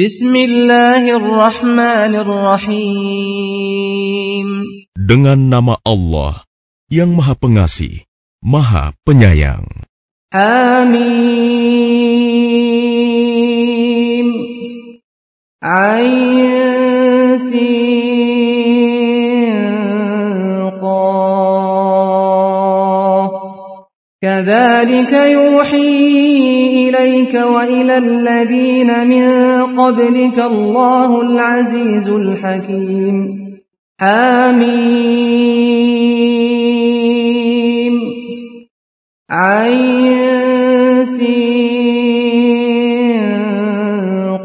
Bismillahirrahmanirrahim. Dengan nama Allah yang Maha Pengasih, Maha Penyayang. Hamim. Ain كذلك يوحي إليك وإلى الذين من قبلك الله العزيز الحكيم حميم عين سين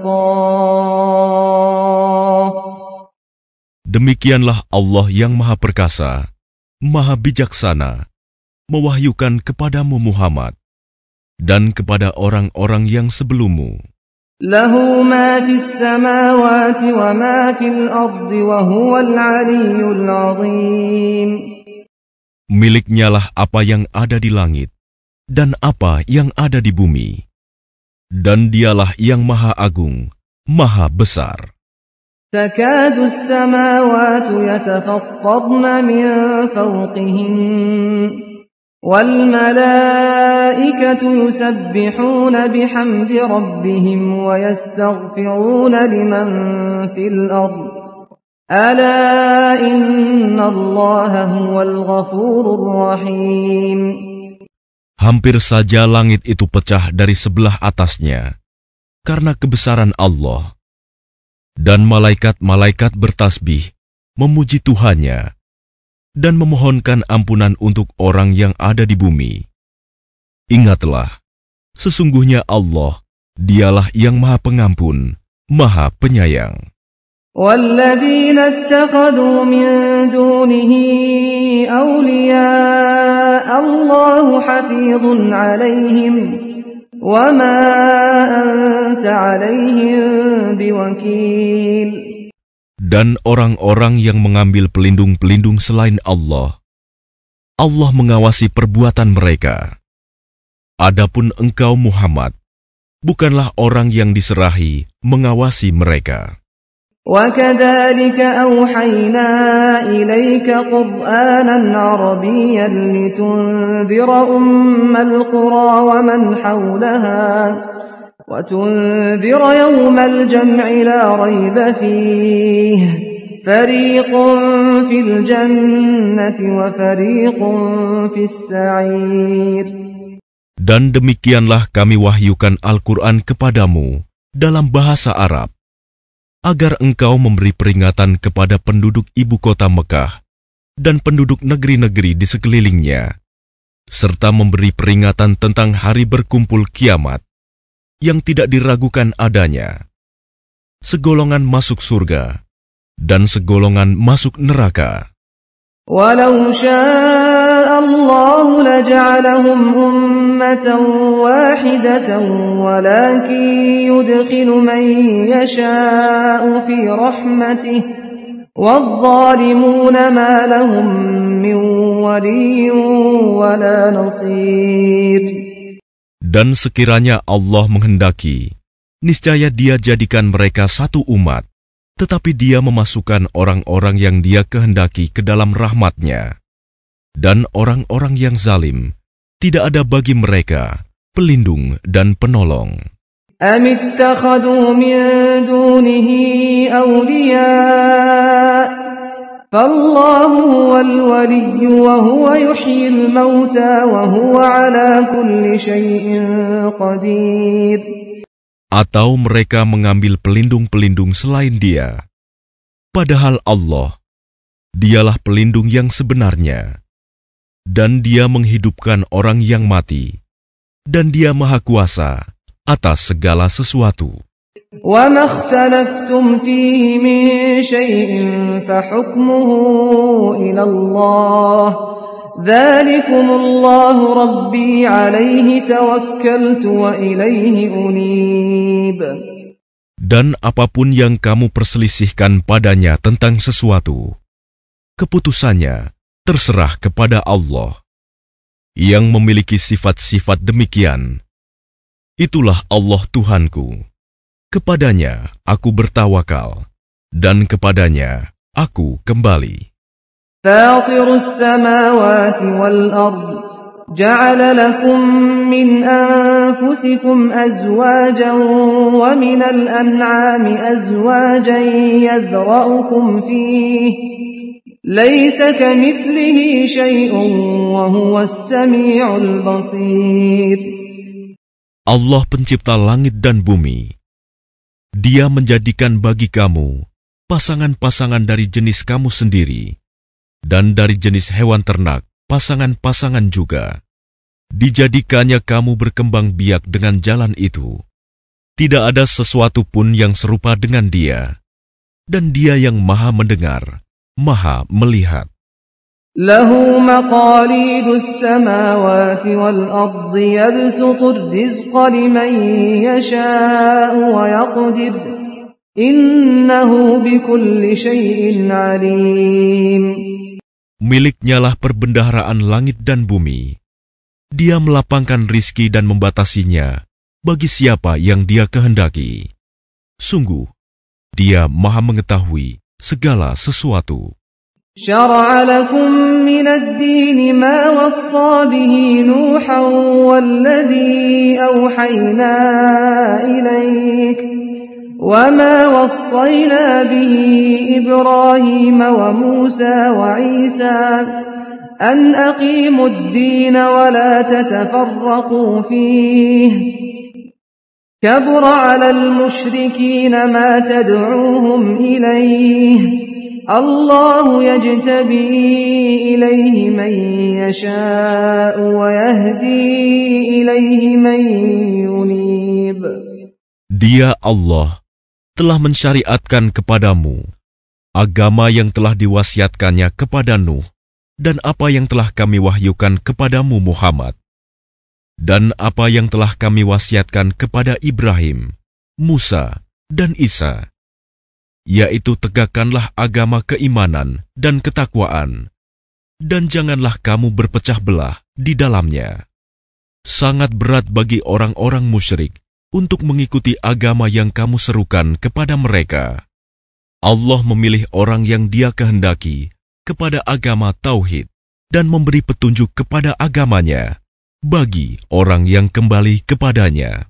قاف Demikianlah Allah yang Maha Perkasa, Maha Bijaksana, mewahyukan kepadamu Muhammad dan kepada orang-orang yang sebelummu. له ما في السماوات وما في الأرض وهو العلي العظيم Miliknyalah apa yang ada di langit dan apa yang ada di bumi. Dan dialah yang Maha Agung, Maha Besar. تكاد السماوات يتفطرن من فوقهن والملائكة يسبحون بحمد ربهم ويستغفرون لمن في الأرض ألا إن الله هو الغفور الرحيم Hampir saja langit itu pecah dari sebelah atasnya karena kebesaran Allah. Dan malaikat-malaikat bertasbih memuji Tuhannya dan memohonkan ampunan untuk orang yang ada di bumi. Ingatlah, sesungguhnya Allah, dialah yang maha pengampun, maha penyayang. والذين اتخذوا من دونه أولياء الله حفيظ عليهم وما أنت عليهم بوكيل Dan orang-orang yang mengambil pelindung-pelindung selain Allah, Allah mengawasi perbuatan mereka. Adapun engkau Muhammad, bukanlah orang yang diserahi mengawasi mereka. وكذلك أوحينا إليك قرآنا عربيا لتنذر أم القرى ومن حولها وتنذر يوم الجمع لا ريب فيه فريق في الجنة وفريق في السعير Dan demikianlah kami wahyukan Al-Quran kepadamu dalam bahasa Arab, agar engkau memberi peringatan kepada penduduk ibu kota Mekah dan penduduk negeri-negeri di sekelilingnya, serta memberi peringatan tentang hari berkumpul kiamat yang tidak diragukan adanya. Segolongan masuk surga dan segolongan masuk neraka. ولو شاء الله لجعلهم أمة واحدة ولكن يدخل من يشاء في رحمته والظالمون ما لهم من ولي ولا نصير Dan sekiranya Allah menghendaki, niscaya dia jadikan mereka satu umat, tetapi dia memasukkan orang-orang yang dia kehendaki ke dalam rahmatnya. Dan orang-orang yang zalim, tidak ada bagi mereka pelindung dan penolong. أم اتخذوا من دونه أولياء Atau mereka mengambil pelindung-pelindung selain dia. Padahal Allah, dialah pelindung yang sebenarnya. Dan dia menghidupkan orang yang mati. Dan dia maha kuasa atas segala sesuatu. وما اختلفتم فيه من شيء فحكمه إلى الله ذلكم الله ربي عليه توكلت وإليه أنيب Dan apapun yang kamu perselisihkan padanya tentang sesuatu, keputusannya terserah kepada Allah. Yang memiliki sifat-sifat demikian, itulah Allah Tuhanku. Kepadanya aku bertawakal, dan kepadanya aku kembali. فاطر السماوات والأرض جعل لكم من أنفسكم أزواجا ومن الأنعام أزواجا يذرأكم فيه ليس كمثله شيء وهو السميع البصير Allah pencipta langit dan bumi. dia menjadikan bagi kamu pasangan-pasangan dari jenis kamu sendiri dan dari jenis hewan ternak, pasangan-pasangan juga. Dijadikannya kamu berkembang biak dengan jalan itu. Tidak ada sesuatu pun yang serupa dengan dia. Dan dia yang maha mendengar, maha melihat. له مقاليد السماوات والأرض يبسط الرزق لمن يشاء ويقدر إنه بكل شيء عليم Miliknyalah perbendaharaan langit dan bumi. Dia melapangkan rizki dan membatasinya bagi siapa yang dia kehendaki. Sungguh, dia maha mengetahui segala sesuatu. شرع لكم من الدين ما وصى به نوحا والذي أوحينا إليك وما وصينا به إبراهيم وموسى وعيسى أن أقيموا الدين ولا تتفرقوا فيه كبر على المشركين ما تدعوهم إليه Allah yajtabi إليه man yasha'u wa yahdi من man yunib. Dia Allah telah mensyariatkan kepadamu agama yang telah diwasiatkannya kepada Nuh dan apa yang telah kami wahyukan kepadamu Muhammad dan apa yang telah kami wasiatkan kepada Ibrahim, Musa, dan Isa yaitu tegakkanlah agama keimanan dan ketakwaan, dan janganlah kamu berpecah belah di dalamnya. Sangat berat bagi orang-orang musyrik untuk mengikuti agama yang kamu serukan kepada mereka. Allah memilih orang yang Dia kehendaki kepada agama tauhid dan memberi petunjuk kepada agamanya bagi orang yang kembali kepadanya.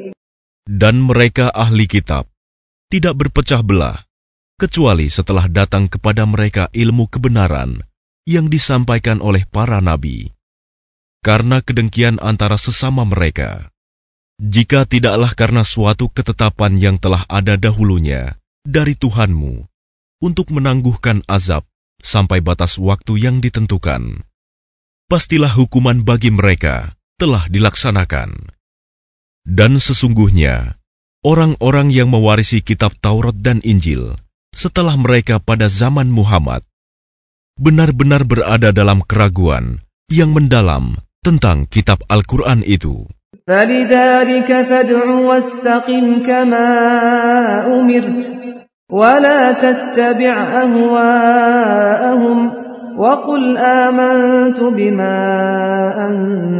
Dan mereka ahli kitab tidak berpecah belah, kecuali setelah datang kepada mereka ilmu kebenaran yang disampaikan oleh para nabi. Karena kedengkian antara sesama mereka, jika tidaklah karena suatu ketetapan yang telah ada dahulunya dari Tuhanmu untuk menangguhkan azab sampai batas waktu yang ditentukan, pastilah hukuman bagi mereka telah dilaksanakan. Dan sesungguhnya, orang-orang yang mewarisi kitab Taurat dan Injil setelah mereka pada zaman Muhammad benar-benar berada dalam keraguan yang mendalam tentang kitab Al-Quran itu. فلذلك فادع واستقم كما أمرت ولا تتبع أهواءهم وقل آمنت بما أنزل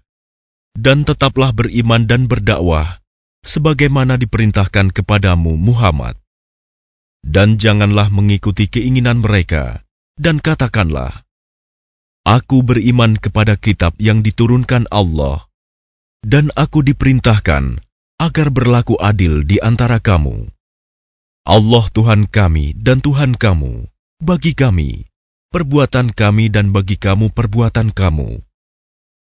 dan tetaplah beriman dan berdakwah, sebagaimana diperintahkan kepadamu Muhammad. Dan janganlah mengikuti keinginan mereka, dan katakanlah, Aku beriman kepada kitab yang diturunkan Allah, dan aku diperintahkan agar berlaku adil di antara kamu. Allah Tuhan kami dan Tuhan kamu, bagi kami, perbuatan kami dan bagi kamu perbuatan kamu.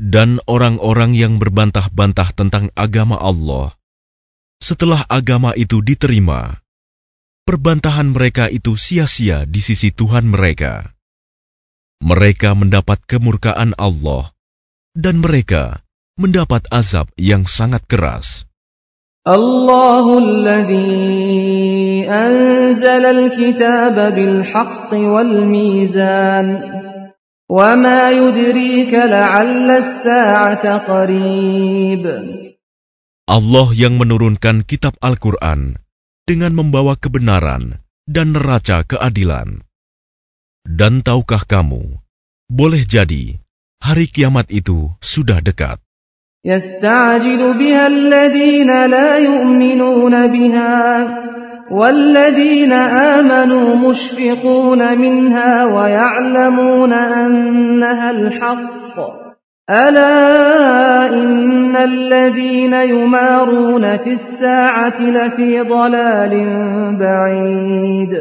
dan orang-orang yang berbantah-bantah tentang agama Allah. Setelah agama itu diterima, perbantahan mereka itu sia-sia di sisi Tuhan mereka. Mereka mendapat kemurkaan Allah, dan mereka mendapat azab yang sangat keras. Allahul anzala al Kitab bil Haq wal-mizan. وما يدريك لعل الساعة قريب Allah yang menurunkan kitab Al-Quran dengan membawa kebenaran dan neraca keadilan. Dan tahukah kamu, boleh jadi hari kiamat itu sudah dekat. يستعجل بها الذين لا يؤمنون بها والذين آمنوا مشفقون منها ويعلمون أنها الحق ألا إن الذين يمارون في الساعة لفي ضلال بعيد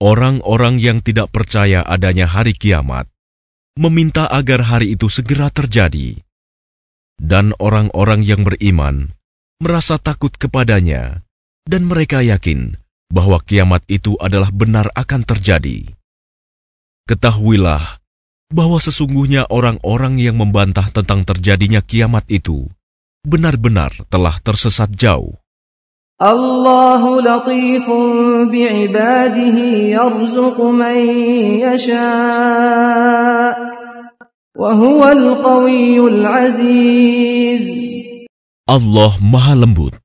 Orang-orang yang tidak percaya adanya hari kiamat meminta agar hari itu segera terjadi, dan orang-orang yang beriman merasa takut kepadanya, dan mereka yakin bahwa kiamat itu adalah benar akan terjadi. Ketahuilah bahwa sesungguhnya orang-orang yang membantah tentang terjadinya kiamat itu benar-benar telah tersesat jauh. Latifun bi'ibadihi man wa huwal qawiyul aziz. Allah maha lembut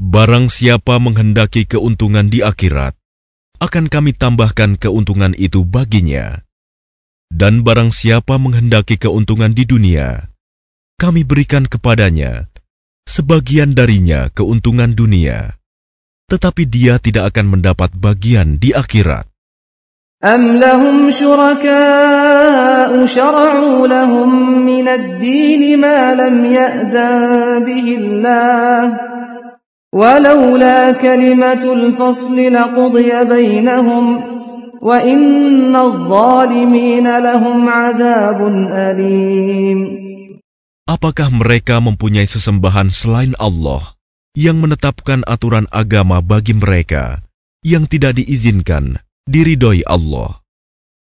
Barang siapa menghendaki keuntungan di akhirat, akan kami tambahkan keuntungan itu baginya. Dan barang siapa menghendaki keuntungan di dunia, kami berikan kepadanya sebagian darinya keuntungan dunia, tetapi dia tidak akan mendapat bagian di akhirat. أم لهم شركاء شرعوا لهم من الدين ما لم يأذن به الله ولولا كلمة الفصل لقضي بينهم وإن الظالمين لهم عذاب أليم Apakah mereka mempunyai sesembahan selain Allah yang menetapkan aturan agama bagi mereka yang tidak diizinkan diridhoi Allah?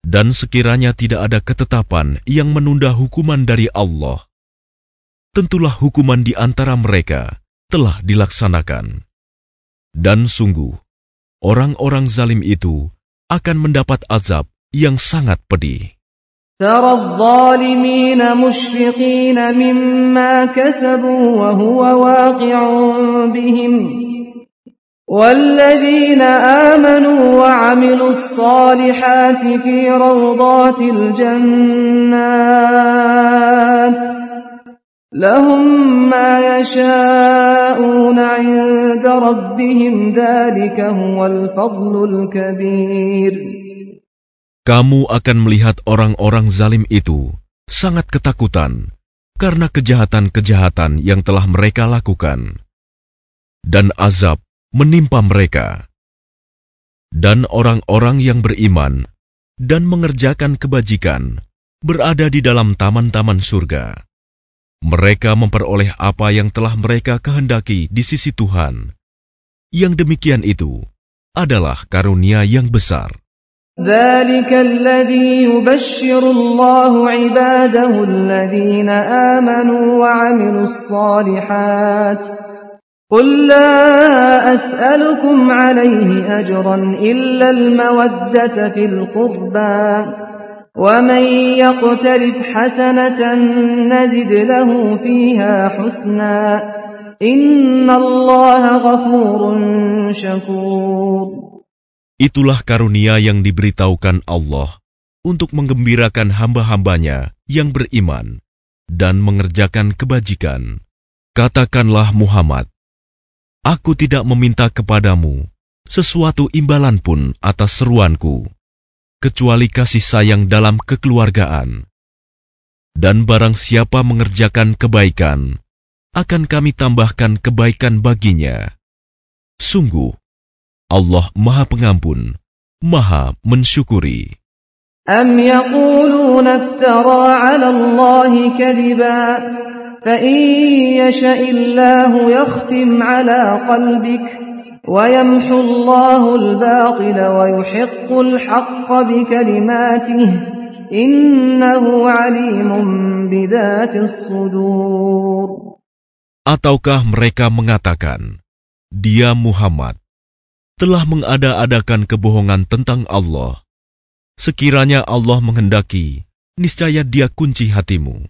Dan sekiranya tidak ada ketetapan yang menunda hukuman dari Allah, tentulah hukuman di antara mereka telah dilaksanakan. Dan sungguh, orang-orang zalim itu akan mendapat azab yang sangat pedih. ترى الظالمين مشفقين مما كسبوا وهو واقع بهم والذين آمنوا وعملوا الصالحات في روضات الجنات لهم ما يشاءون عند ربهم ذلك هو الفضل الكبير Kamu akan melihat orang-orang zalim itu sangat ketakutan karena kejahatan-kejahatan yang telah mereka lakukan, dan azab menimpa mereka. Dan orang-orang yang beriman dan mengerjakan kebajikan berada di dalam taman-taman surga. Mereka memperoleh apa yang telah mereka kehendaki di sisi Tuhan. Yang demikian itu adalah karunia yang besar. ذلك الذي يبشر الله عباده الذين آمنوا وعملوا الصالحات قل لا أسألكم عليه أجرا إلا المودة في القربى ومن يقترف حسنة نزد له فيها حسنا إن الله غفور شكور Itulah karunia yang diberitahukan Allah untuk menggembirakan hamba-hambanya yang beriman dan mengerjakan kebajikan. Katakanlah Muhammad, Aku tidak meminta kepadamu sesuatu imbalan pun atas seruanku, kecuali kasih sayang dalam kekeluargaan. Dan barang siapa mengerjakan kebaikan, akan kami tambahkan kebaikan baginya. Sungguh, Allah Maha Pengampun, Maha Mensyukuri. أم يقولون افترى على الله كذبا فإن يشأ الله يختم على قلبك ويمحو الله الباطل ويحق الحق بكلماته إنه عليم بذات الصدور Ataukah mereka mengatakan, Dia Muhammad telah mengada-adakan kebohongan tentang Allah. Sekiranya Allah menghendaki, niscaya dia kunci hatimu.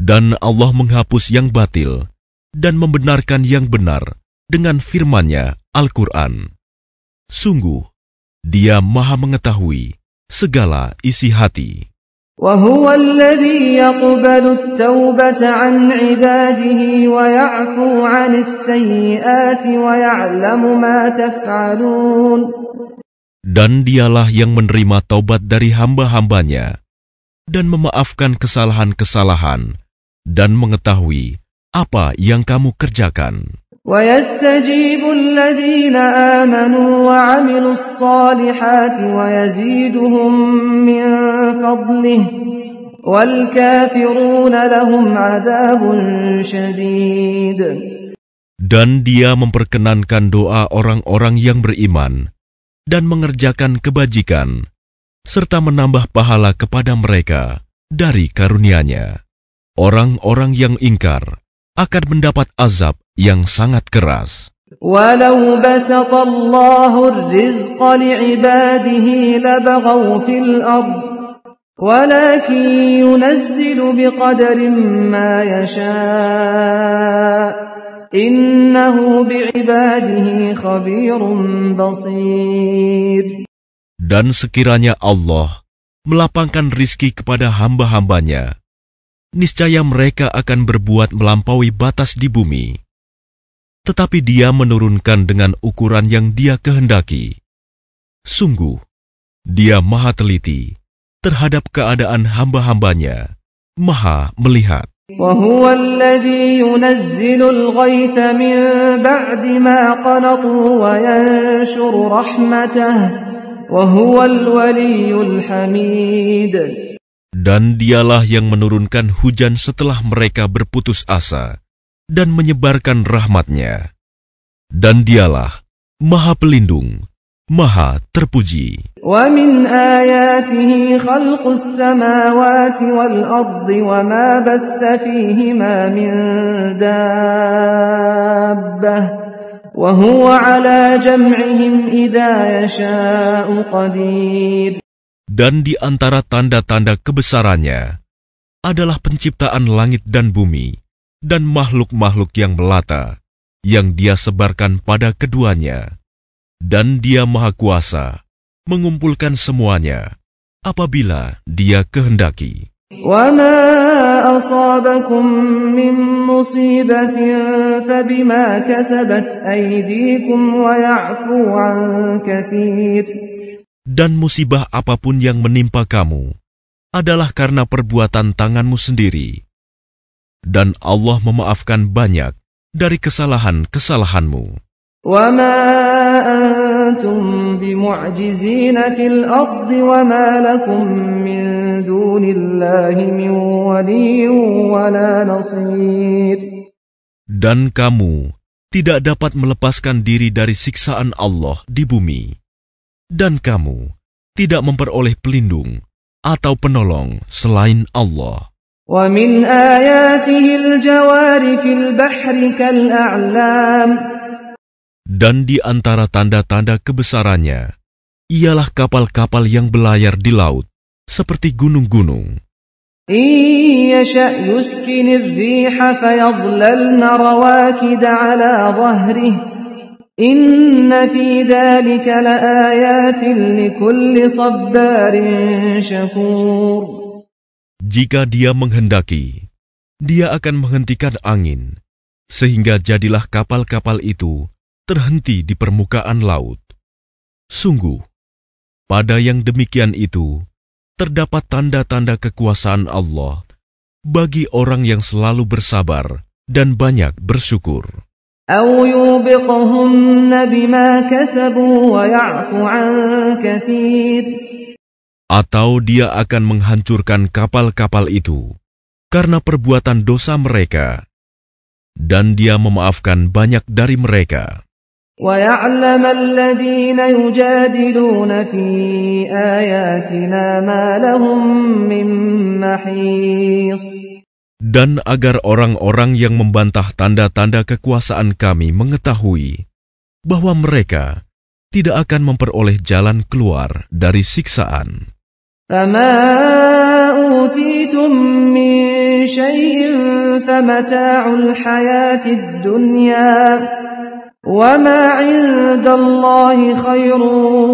Dan Allah menghapus yang batil dan membenarkan yang benar dengan firman-Nya Al-Quran. Sungguh, dia maha mengetahui segala isi hati. وهو الذي يقبل التوبة عن عباده ويعفو عن السيئات ويعلم ما تفعلون Dan dialah yang menerima taubat dari hamba-hambanya dan memaafkan kesalahan-kesalahan dan mengetahui apa yang kamu kerjakan. ويستجيب الذين آمنوا وعملوا الصالحات ويزيدهم من فضله والكافرون لهم عذاب شديد Dan dia memperkenankan doa orang-orang yang beriman dan mengerjakan kebajikan, serta menambah pahala kepada mereka dari karunia-Nya. Orang-orang yang ingkar akan mendapat azab yang sangat keras. ولو بسط الله الرزق لعباده لبغوا في الأرض ولكن ينزل بقدر ما يشاء إنه بعباده خبير بصير Dan sekiranya Allah melapangkan rizki kepada hamba-hambanya, niscaya mereka akan berbuat melampaui batas di bumi. Tetapi dia menurunkan dengan ukuran yang dia kehendaki. Sungguh, dia maha teliti terhadap keadaan hamba-hambanya, maha melihat. وهو الذي ينزل الغيث من بعد ما قنطوا وينشر رحمته وهو الولي الحميد Dan dialah yang menurunkan hujan setelah mereka berputus asa dan menyebarkan rahmatnya. Dan dialah maha pelindung, maha terpuji. ومن آياته خلق السماوات والأرض وما بث فيهما من دابة وهو على جمعهم إذا يشاء قدير Dan di antara tanda-tanda kebesarannya adalah penciptaan langit dan bumi dan makhluk-makhluk yang melata yang dia sebarkan pada keduanya. Dan dia maha kuasa mengumpulkan semuanya apabila dia kehendaki. وما أصابكم من مصيبة فبما كسبت أيديكم ويعفو عن كثير Dan musibah apapun yang menimpa kamu adalah karena perbuatan tanganmu sendiri. dan Allah memaafkan banyak dari kesalahan-kesalahanmu. Dan kamu tidak dapat melepaskan diri dari siksaan Allah di bumi. Dan kamu tidak memperoleh pelindung atau penolong selain Allah. ومن آياته الجوار في البحر كالأعلام Dan di antara tanda-tanda kebesarannya, ialah kapal-kapal yang belayar di laut, seperti gunung-gunung. Jika dia menghendaki, dia akan menghentikan angin, sehingga jadilah kapal-kapal itu terhenti di permukaan laut. Sungguh, pada yang demikian itu terdapat tanda-tanda kekuasaan Allah bagi orang yang selalu bersabar dan banyak bersyukur atau dia akan menghancurkan kapal-kapal itu karena perbuatan dosa mereka, dan dia memaafkan banyak dari mereka. Dan agar orang-orang yang membantah tanda-tanda kekuasaan kami mengetahui bahwa mereka tidak akan memperoleh jalan keluar dari siksaan. فما أوتيتم من شيء فمتاع الحياة الدنيا وما عند الله خير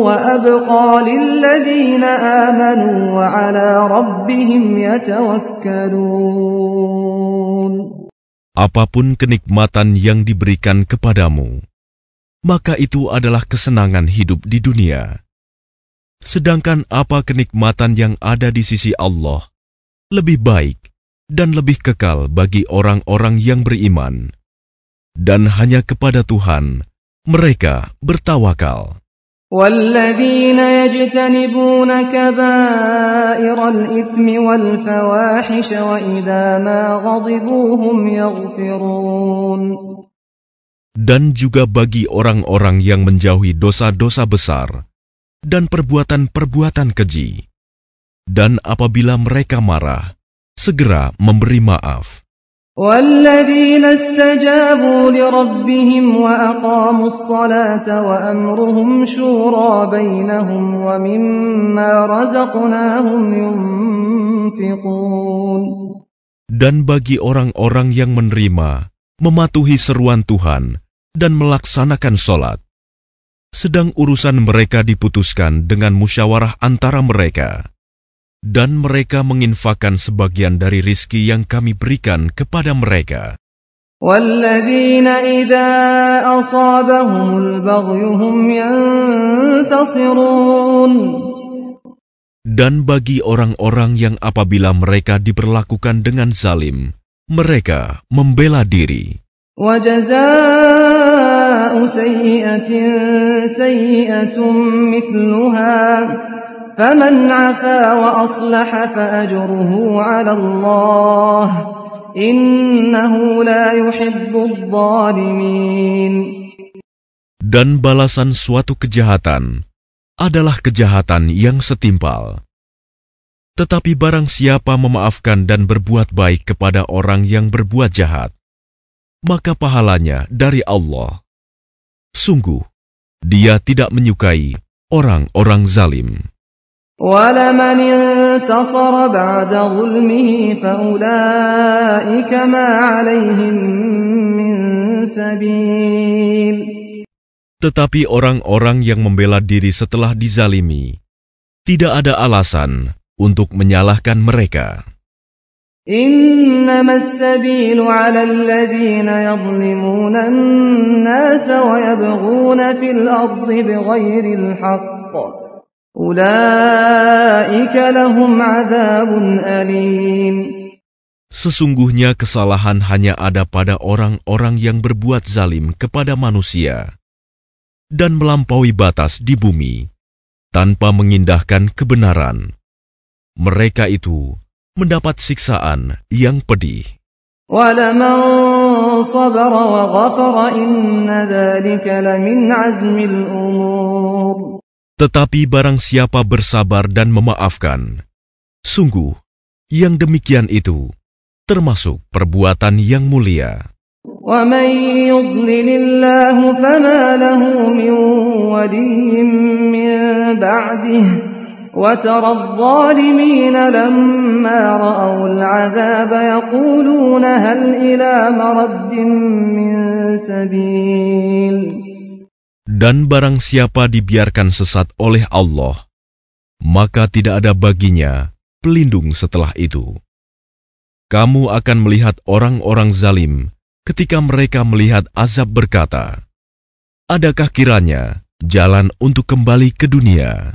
وأبقى للذين آمنوا وعلى ربهم يتوكلون Apapun kenikmatan yang diberikan kepadamu, maka itu adalah kesenangan hidup di dunia. Sedangkan apa kenikmatan yang ada di sisi Allah lebih baik dan lebih kekal bagi orang-orang yang beriman, dan hanya kepada Tuhan mereka bertawakal. والذين يجتنبون كبائر الإثم والفواحش وإذا ما غضبوا هم يغفرون Dan juga bagi orang-orang yang menjauhi dosa-dosa besar dan perbuatan-perbuatan keji. Dan apabila mereka marah, segera memberi maaf. والذين استجابوا لربهم وأقاموا الصلاة وأمرهم شورى بينهم ومما رزقناهم ينفقون Dan bagi orang-orang yang menerima, mematuhi seruan Tuhan, dan melaksanakan sholat, sedang urusan mereka diputuskan dengan musyawarah antara mereka, dan mereka menginfakkan sebagian dari rizki yang kami berikan kepada mereka. والذين إذا أصابهم البغي هم ينتصرون Dan bagi orang-orang yang apabila mereka diperlakukan dengan zalim, mereka membela diri. وجزاء سيئة سيئة مثلها فمن عفا وأصلح فأجره على الله إنه لا يحب الظالمين Dan balasan suatu kejahatan adalah kejahatan yang setimpal. Tetapi barang siapa memaafkan dan berbuat baik kepada orang yang berbuat jahat, maka pahalanya dari Allah. Sungguh, dia tidak menyukai orang-orang zalim. Tetapi orang-orang yang membela diri setelah dizalimi, tidak ada alasan untuk menyalahkan mereka. إنما السبيل على الذين يظلمون الناس ويبغون في الأرض بغير الحق أولئك لهم عذاب أليم Sesungguhnya kesalahan hanya ada pada orang-orang yang berbuat zalim kepada manusia dan melampaui batas di bumi tanpa mengindahkan kebenaran. Mereka itu mendapat siksaan yang pedih. ولمن صبر وغفر إن ذلك لمن عزم الأمور Tetapi barang siapa bersabar dan memaafkan, sungguh yang demikian itu termasuk perbuatan yang mulia. ومن يضلل الله فما له من ولي من بعده وترى الظالمين لما رأوا العذاب يقولون هل إلى مرد من سبيل Dan barang siapa dibiarkan sesat oleh Allah, maka tidak ada baginya pelindung setelah itu. Kamu akan melihat orang-orang zalim ketika mereka melihat azab berkata, Adakah kiranya jalan untuk kembali ke dunia?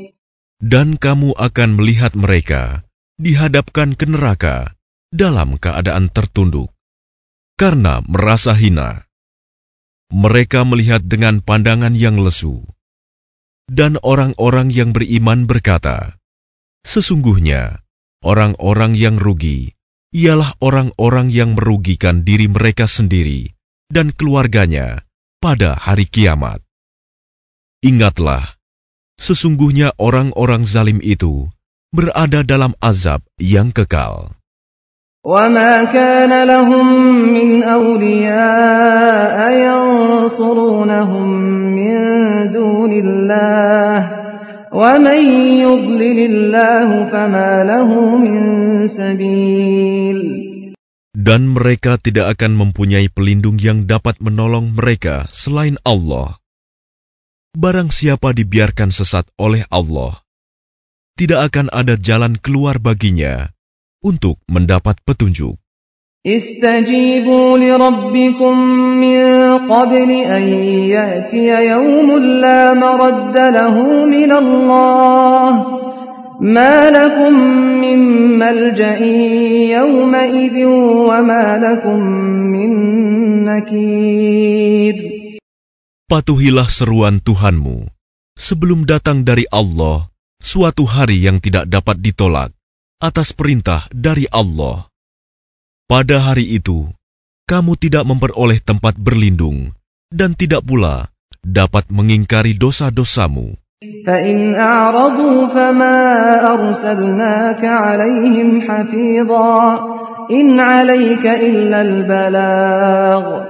Dan kamu akan melihat mereka dihadapkan ke neraka dalam keadaan tertunduk karena merasa hina. Mereka melihat dengan pandangan yang lesu. Dan orang-orang yang beriman berkata, Sesungguhnya, orang-orang yang rugi ialah orang-orang yang merugikan diri mereka sendiri dan keluarganya pada hari kiamat. Ingatlah, sesungguhnya orang-orang zalim itu berada dalam azab yang kekal. وما كان لهم من أولياء ينصرونهم من دون الله ومن يضلل الله فما له من سبيل Dan mereka tidak akan mempunyai pelindung yang dapat menolong mereka selain Allah. Barang siapa dibiarkan sesat oleh Allah, tidak akan ada jalan keluar baginya untuk mendapat petunjuk. Istajibu li rabbikum min qabli an ya'tiya yawmun la maradda lahu min Allah. Ma lakum min malja'i yawma idhin wa ma lakum min nakir. Patuhilah seruan Tuhanmu sebelum datang dari Allah suatu hari yang tidak dapat ditolak atas perintah dari Allah. Pada hari itu, kamu tidak memperoleh tempat berlindung dan tidak pula dapat mengingkari dosa-dosamu. فإن أعرضوا فما أرسلناك عليهم حفيظا إن عليك إلا البلاغ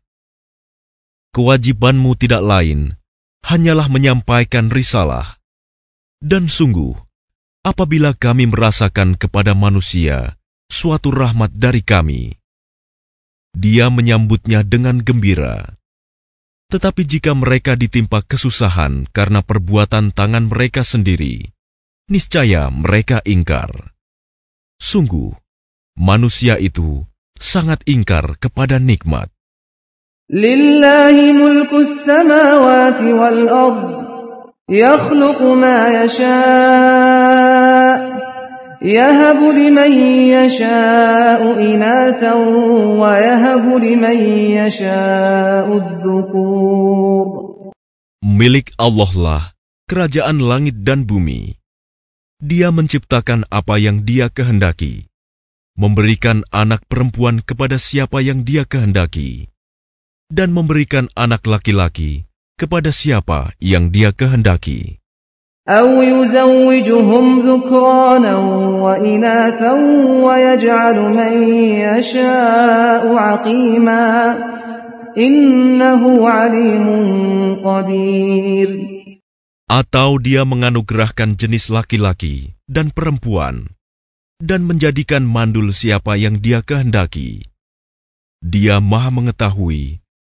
Kewajibanmu tidak lain, hanyalah menyampaikan risalah. Dan sungguh, apabila kami merasakan kepada manusia suatu rahmat dari kami, dia menyambutnya dengan gembira. Tetapi jika mereka ditimpa kesusahan karena perbuatan tangan mereka sendiri, niscaya mereka ingkar. Sungguh, manusia itu sangat ingkar kepada nikmat. لله ملك السماوات والأرض يخلق ما يشاء يهب لمن يشاء إناثا ويهب لمن يشاء الذكور Milik Allah lah kerajaan langit dan bumi. Dia menciptakan apa yang dia kehendaki, memberikan anak perempuan kepada siapa yang dia kehendaki, dan memberikan anak laki-laki kepada siapa yang dia kehendaki. أو يزوجهم ذكرانا وإناثا ويجعل من يشاء عقيما إنه عليم قدير Atau dia menganugerahkan jenis laki-laki dan perempuan dan menjadikan mandul siapa yang dia kehendaki. Dia maha mengetahui,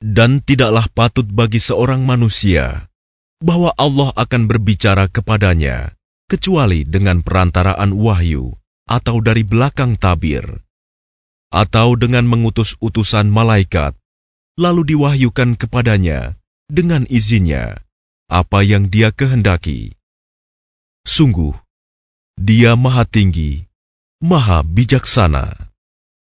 Dan tidaklah patut bagi seorang manusia bahwa Allah akan berbicara kepadanya kecuali dengan perantaraan wahyu atau dari belakang tabir, atau dengan mengutus utusan malaikat, lalu diwahyukan kepadanya dengan izinnya apa yang dia kehendaki. Sungguh, dia maha tinggi, maha bijaksana.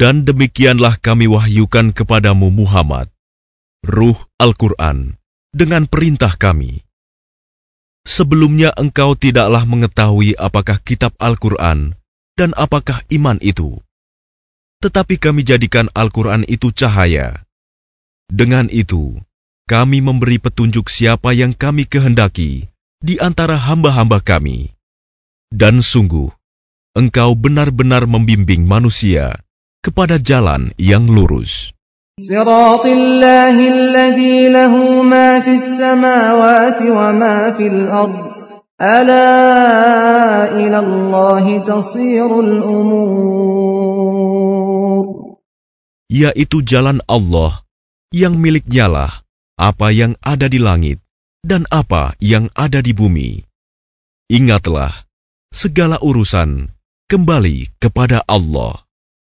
Dan demikianlah kami wahyukan kepadamu Muhammad, Ruh Al-Quran, dengan perintah kami. Sebelumnya engkau tidaklah mengetahui apakah kitab Al-Quran dan apakah iman itu. Tetapi kami jadikan Al-Quran itu cahaya. Dengan itu, kami memberi petunjuk siapa yang kami kehendaki di antara hamba-hamba kami. Dan sungguh, engkau benar-benar membimbing manusia kepada jalan yang lurus. Yaitu jalan Allah yang miliknya lah apa yang ada di langit dan apa yang ada di bumi. Ingatlah, segala urusan kembali kepada Allah.